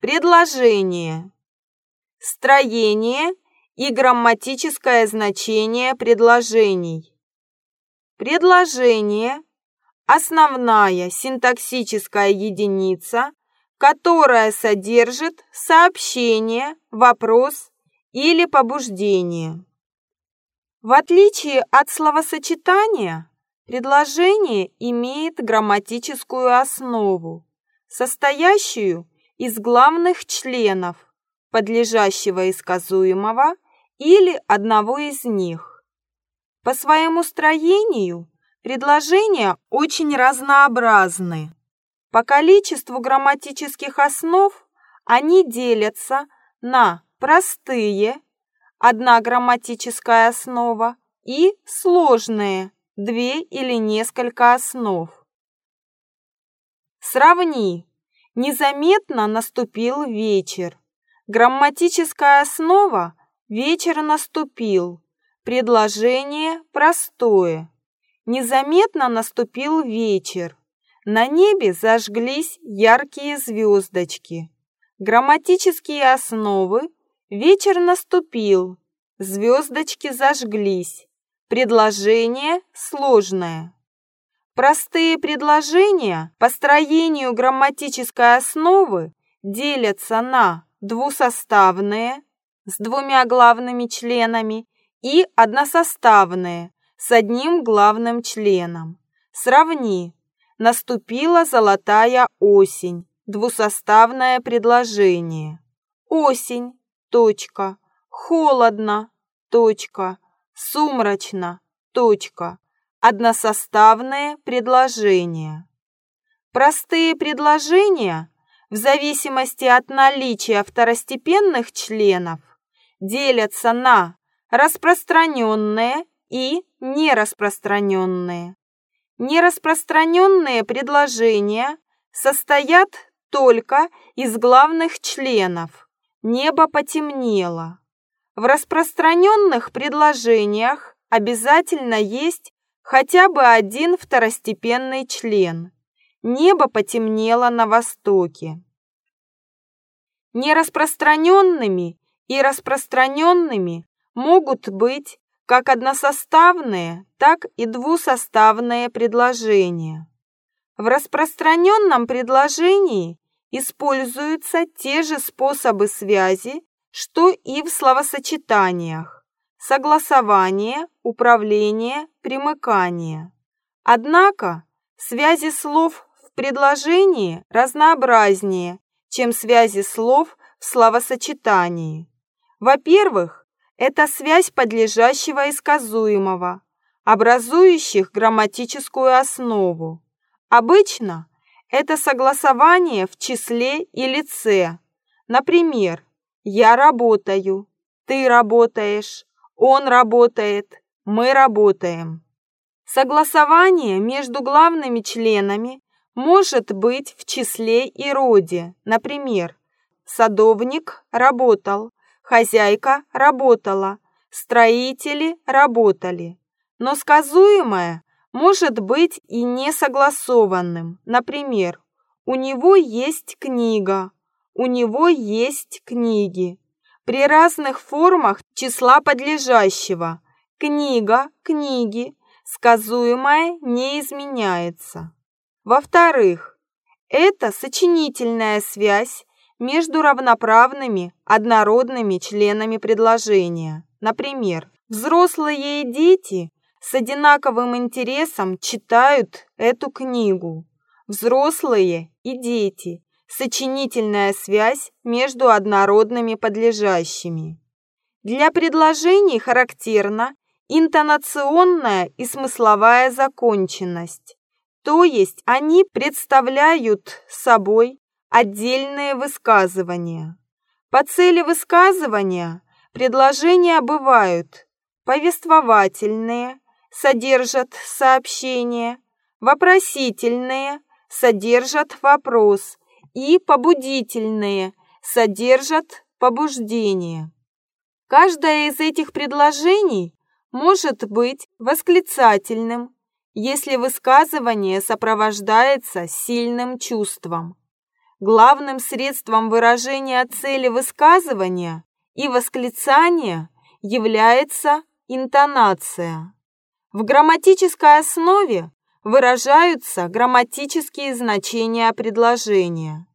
Предложение. Строение и грамматическое значение предложений. Предложение – основная синтаксическая единица, которая содержит сообщение, вопрос или побуждение. В отличие от словосочетания, предложение имеет грамматическую основу, состоящую из главных членов, подлежащего и сказуемого или одного из них. По своему строению предложения очень разнообразны. По количеству грамматических основ они делятся на простые, одна грамматическая основа, и сложные, две или несколько основ. Сравни. Незаметно наступил вечер. Грамматическая основа «вечер наступил». Предложение простое. Незаметно наступил вечер. На небе зажглись яркие звездочки. Грамматические основы Вечер наступил, звездочки зажглись. Предложение сложное. Простые предложения по строению грамматической основы делятся на двусоставные с двумя главными членами и односоставные с одним главным членом. Сравни. Наступила золотая осень. Двусоставное предложение. Осень точка, холодно, точка, сумрачно, точка, односоставные предложения. Простые предложения, в зависимости от наличия второстепенных членов, делятся на распространенные и нераспространенные. Нераспространенные предложения состоят только из главных членов, Небо потемнело. В распространенных предложениях обязательно есть хотя бы один второстепенный член. Небо потемнело на востоке. Нераспространенными и распространенными могут быть как односоставные, так и двусоставные предложения. В распространенном предложении используются те же способы связи, что и в словосочетаниях – согласование, управление, примыкание. Однако связи слов в предложении разнообразнее, чем связи слов в словосочетании. Во-первых, это связь подлежащего и сказуемого, образующих грамматическую основу. Обычно это согласование в числе и лице. Например, я работаю, ты работаешь, он работает, мы работаем. Согласование между главными членами может быть в числе и роде. Например, садовник работал, хозяйка работала, строители работали. Но сказуемое может быть и несогласованным. Например, у него есть книга, у него есть книги. При разных формах числа подлежащего книга, книги, сказуемое не изменяется. Во-вторых, это сочинительная связь между равноправными однородными членами предложения. Например, взрослые и дети с одинаковым интересом читают эту книгу. Взрослые и дети. Сочинительная связь между однородными подлежащими. Для предложений характерна интонационная и смысловая законченность, то есть они представляют собой отдельные высказывания. По цели высказывания предложения бывают повествовательные, содержат сообщение, вопросительные содержат вопрос и побудительные содержат побуждение. Каждое из этих предложений может быть восклицательным, если высказывание сопровождается сильным чувством. Главным средством выражения цели высказывания и восклицания является интонация. В грамматической основе выражаются грамматические значения предложения.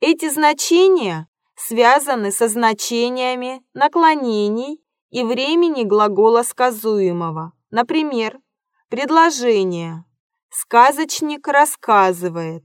Эти значения связаны со значениями наклонений и времени глагола сказуемого. Например, предложение «сказочник рассказывает»,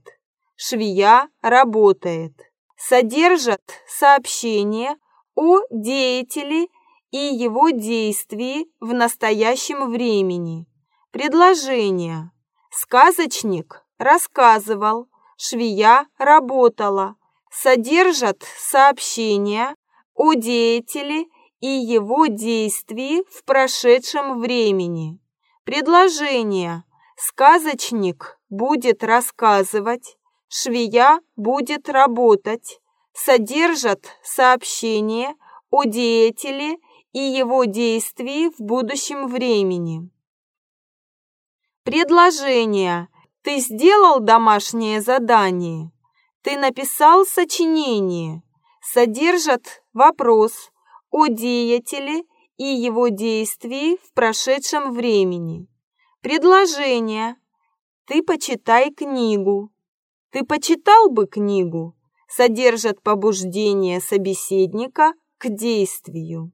«швея работает», содержат сообщение о деятеле и его действии в настоящем времени. Предложение «сказочник рассказывал», «швея работала», содержат сообщения о деятеле и его действии в прошедшем времени. Предложение «Сказочник будет рассказывать», «Швея будет работать» содержат сообщение о деятеле и его действии в будущем времени. Предложение «Ты сделал домашнее задание?» «Ты написал сочинение?» содержат вопрос о деятеле и его действии в прошедшем времени. Предложение «Ты почитай книгу». «Ты почитал бы книгу?» содержат побуждение собеседника к действию.